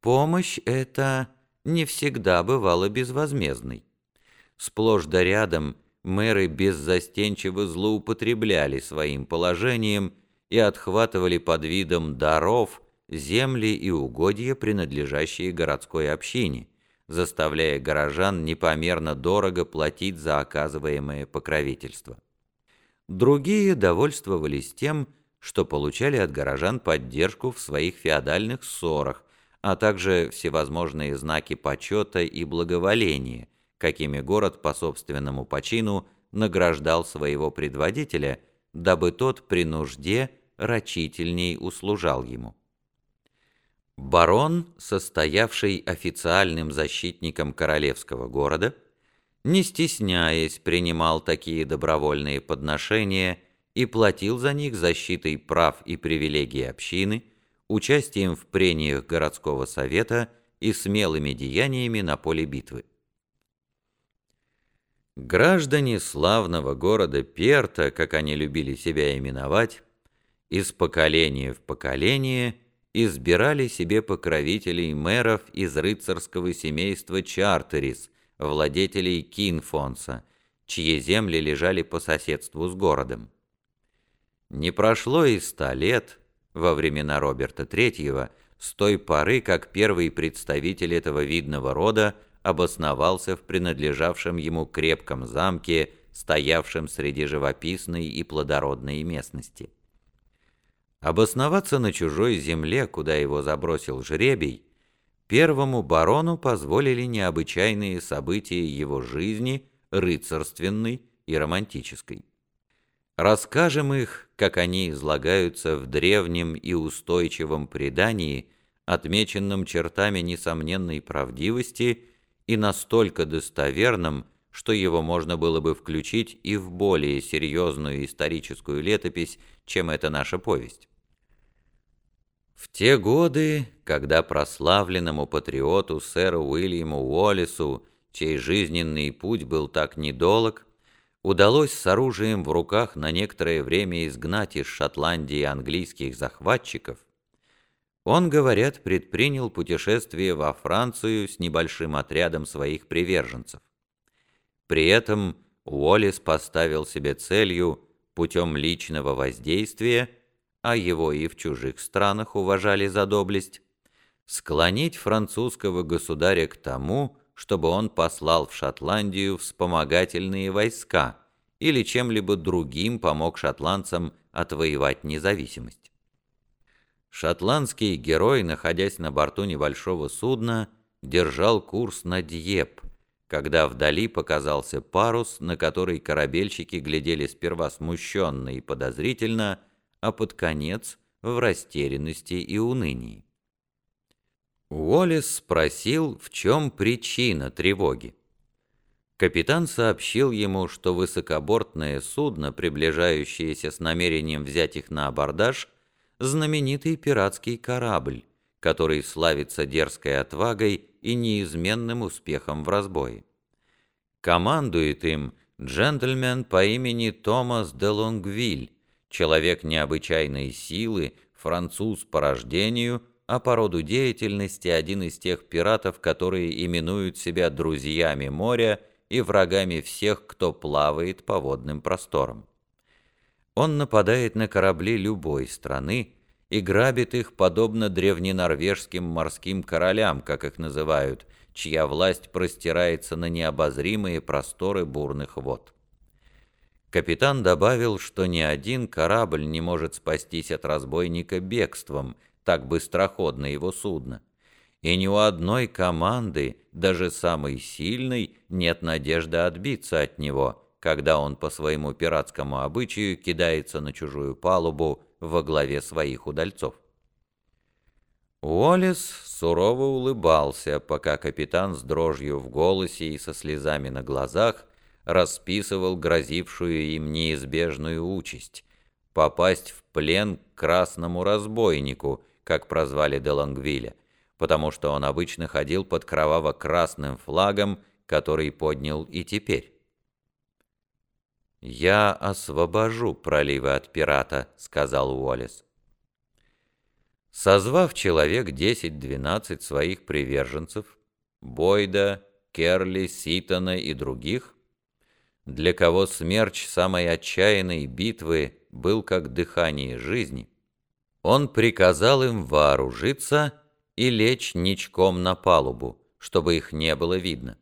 Помощь эта не всегда бывала безвозмездной. Сплошь да рядом мэры беззастенчиво злоупотребляли своим положением и отхватывали под видом даров земли и угодья, принадлежащие городской общине, заставляя горожан непомерно дорого платить за оказываемое покровительство. Другие довольствовались тем, что получали от горожан поддержку в своих феодальных ссорах, а также всевозможные знаки почета и благоволения, какими город по собственному почину награждал своего предводителя, дабы тот при нужде рачительней услужал ему. Барон, состоявший официальным защитником королевского города, не стесняясь, принимал такие добровольные подношения и платил за них защитой прав и привилегий общины, участием в прениях городского совета и смелыми деяниями на поле битвы. Граждане славного города Перта, как они любили себя именовать, из поколения в поколение – избирали себе покровителей мэров из рыцарского семейства Чартерис, владетелей Кинфонса, чьи земли лежали по соседству с городом. Не прошло и ста лет, во времена Роберта III, с той поры, как первый представитель этого видного рода обосновался в принадлежавшем ему крепком замке, стоявшем среди живописной и плодородной местности. Обосноваться на чужой земле, куда его забросил жребий, первому барону позволили необычайные события его жизни, рыцарственной и романтической. Расскажем их, как они излагаются в древнем и устойчивом предании, отмеченном чертами несомненной правдивости и настолько достоверным, что его можно было бы включить и в более серьезную историческую летопись, чем эта наша повесть. В те годы, когда прославленному патриоту сэру Уильяму Уоллесу, чей жизненный путь был так недолг, удалось с оружием в руках на некоторое время изгнать из Шотландии английских захватчиков, он, говорят, предпринял путешествие во Францию с небольшим отрядом своих приверженцев. При этом Уоллес поставил себе целью путем личного воздействия, а его и в чужих странах уважали за доблесть, склонить французского государя к тому, чтобы он послал в Шотландию вспомогательные войска или чем-либо другим помог шотландцам отвоевать независимость. Шотландский герой, находясь на борту небольшого судна, держал курс на Дьеп, когда вдали показался парус, на который корабельщики глядели сперва смущенно и подозрительно, а под конец в растерянности и унынии. Уоллес спросил, в чем причина тревоги. Капитан сообщил ему, что высокобортное судно, приближающееся с намерением взять их на абордаж, знаменитый пиратский корабль, который славится дерзкой отвагой и неизменным успехом в разбое. Командует им джентльмен по имени Томас де Лонгвиль, человек необычайной силы, француз по рождению, а по роду деятельности один из тех пиратов, которые именуют себя друзьями моря и врагами всех, кто плавает по водным просторам. Он нападает на корабли любой страны и грабит их подобно древненорвежским морским королям, как их называют, чья власть простирается на необозримые просторы бурных вод. Капитан добавил, что ни один корабль не может спастись от разбойника бегством, так быстроходно его судно. И ни у одной команды, даже самой сильной, нет надежды отбиться от него, когда он по своему пиратскому обычаю кидается на чужую палубу во главе своих удальцов. Уоллес сурово улыбался, пока капитан с дрожью в голосе и со слезами на глазах расписывал грозившую им неизбежную участь — попасть в плен к красному разбойнику, как прозвали Делангвиля, потому что он обычно ходил под кроваво-красным флагом, который поднял и теперь. «Я освобожу проливы от пирата», — сказал Уоллес. Созвав человек 10-12 своих приверженцев, Бойда, Керли, Ситона и других, для кого смерч самой отчаянной битвы был как дыхание жизни, он приказал им вооружиться и лечь ничком на палубу, чтобы их не было видно.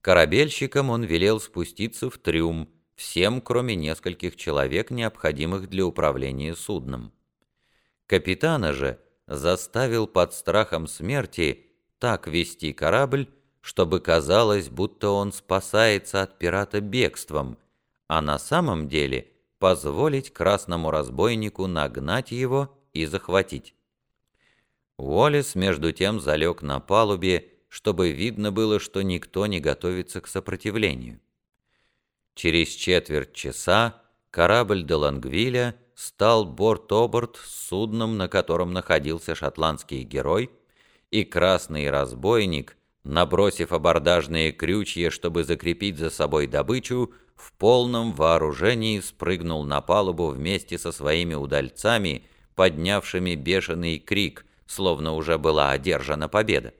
Корабельщикам он велел спуститься в трюм, всем, кроме нескольких человек, необходимых для управления судном. Капитана же заставил под страхом смерти так вести корабль, чтобы казалось, будто он спасается от пирата бегством, а на самом деле позволить красному разбойнику нагнать его и захватить. Уоллес между тем залег на палубе, чтобы видно было, что никто не готовится к сопротивлению. Через четверть часа корабль де Лангвиля стал борт-оборт с судном, на котором находился шотландский герой, и красный разбойник, набросив абордажные крючья, чтобы закрепить за собой добычу, в полном вооружении спрыгнул на палубу вместе со своими удальцами, поднявшими бешеный крик, словно уже была одержана победа.